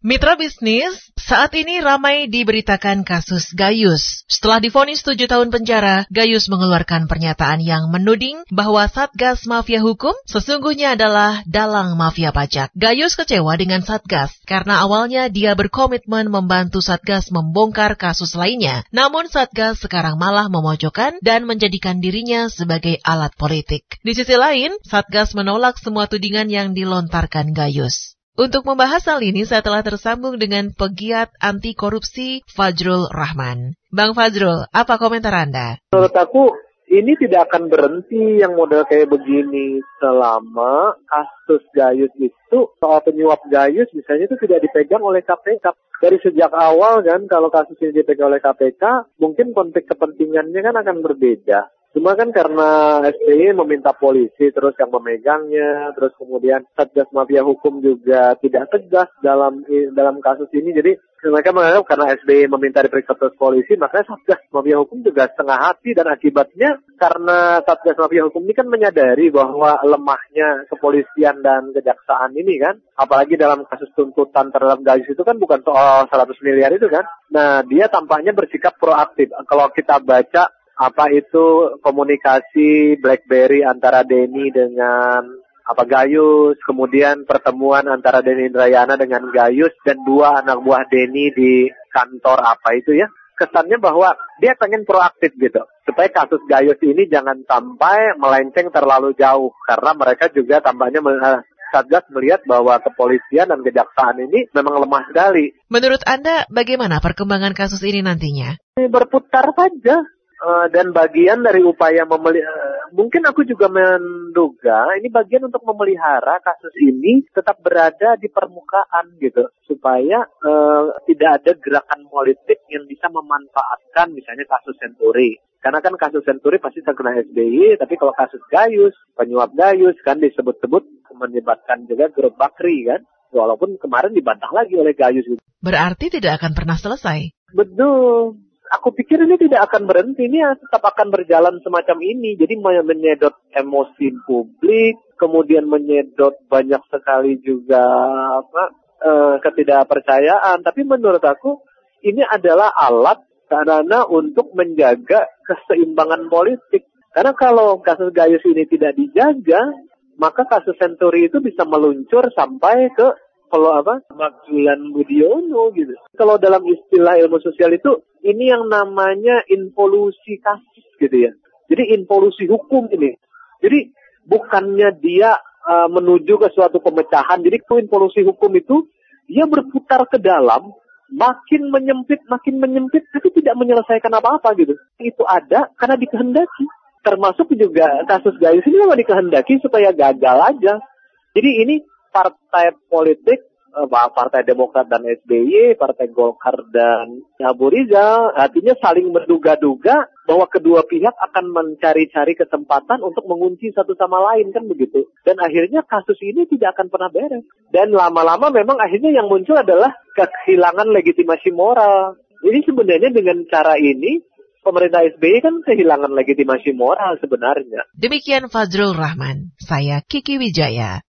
Mitra bisnis, saat ini ramai diberitakan kasus Gayus. Setelah difonis 7 tahun penjara, Gayus mengeluarkan pernyataan yang menuding bahwa Satgas Mafia Hukum sesungguhnya adalah dalang mafia pajak. Gayus kecewa dengan Satgas karena awalnya dia berkomitmen membantu Satgas membongkar kasus lainnya. Namun Satgas sekarang malah memojokkan dan menjadikan dirinya sebagai alat politik. Di sisi lain, Satgas menolak semua tudingan yang dilontarkan Gayus. Untuk membahas hal ini, saya telah tersambung dengan pegiat anti korupsi Fajrul Rahman. Bang Fajrul, apa komentar Anda? Menurut aku, ini tidak akan berhenti yang model kayak begini selama kasus Gayus itu soal penyuap Gayus misalnya itu tidak dipegang oleh KPK dari sejak awal kan kalau kasus ini dipegang oleh KPK mungkin konflik kepentingannya kan akan berbeda Cuma kan karena SBY meminta polisi terus yang memegangnya, terus kemudian Satgas Mafia Hukum juga tidak tegas dalam dalam kasus ini. Jadi mereka menganggap karena SBY meminta diperiksa terus polisi, maka Satgas Mafia Hukum juga setengah hati dan akibatnya karena Satgas Mafia Hukum ini kan menyadari bahwa lemahnya kepolisian dan kejaksaan ini kan, apalagi dalam kasus tuntutan terhadap Gayus itu kan bukan soal 100 miliar itu kan. Nah, dia tampaknya bersikap proaktif. Kalau kita baca apa itu komunikasi BlackBerry antara Denny dengan apa Gayus, kemudian pertemuan antara Denny Indrayana dengan Gayus dan dua anak buah Denny di kantor apa itu ya. Kesannya bahwa dia pengen proaktif gitu. Supaya kasus Gayus ini jangan sampai melenceng terlalu jauh. Karena mereka juga tampaknya eh, Satgas melihat bahwa kepolisian dan kejaksaan ini memang lemah sekali. Menurut Anda, bagaimana perkembangan kasus ini nantinya? Berputar saja uh, dan bagian dari upaya memelihara, uh, mungkin aku juga menduga ini bagian untuk memelihara kasus ini tetap berada di permukaan gitu supaya uh, tidak ada gerakan politik yang bisa memanfaatkan misalnya kasus Senturi karena kan kasus Senturi pasti terkena SBY, tapi kalau kasus Gayus, penyuap Gayus kan disebut-sebut menyebabkan juga grup Bakri kan. Walaupun kemarin dibantah lagi oleh Gayus. Berarti tidak akan pernah selesai. Betul aku pikir ini tidak akan berhenti, ini tetap akan berjalan semacam ini. Jadi menyedot emosi publik, kemudian menyedot banyak sekali juga apa uh, ketidakpercayaan. Tapi menurut aku ini adalah alat karena untuk menjaga keseimbangan politik. Karena kalau kasus Gayus ini tidak dijaga, maka kasus Senturi itu bisa meluncur sampai ke kalau apa Maksulan Budiono gitu. Kalau dalam istilah ilmu sosial itu ini yang namanya involusi kasus gitu ya. Jadi involusi hukum ini. Jadi bukannya dia uh, menuju ke suatu pemecahan. Jadi involusi hukum itu dia berputar ke dalam makin menyempit, makin menyempit, tapi tidak menyelesaikan apa-apa gitu. Itu ada karena dikehendaki. Termasuk juga kasus Gayus ini memang dikehendaki supaya gagal aja. Jadi ini partai politik eh, Partai Demokrat dan SBY, Partai Golkar dan Abu Rizal, artinya saling menduga-duga bahwa kedua pihak akan mencari-cari kesempatan untuk mengunci satu sama lain kan begitu. Dan akhirnya kasus ini tidak akan pernah beres. Dan lama-lama memang akhirnya yang muncul adalah kehilangan legitimasi moral. Jadi sebenarnya dengan cara ini pemerintah SBY kan kehilangan legitimasi moral sebenarnya. Demikian Fazrul Rahman, saya Kiki Wijaya.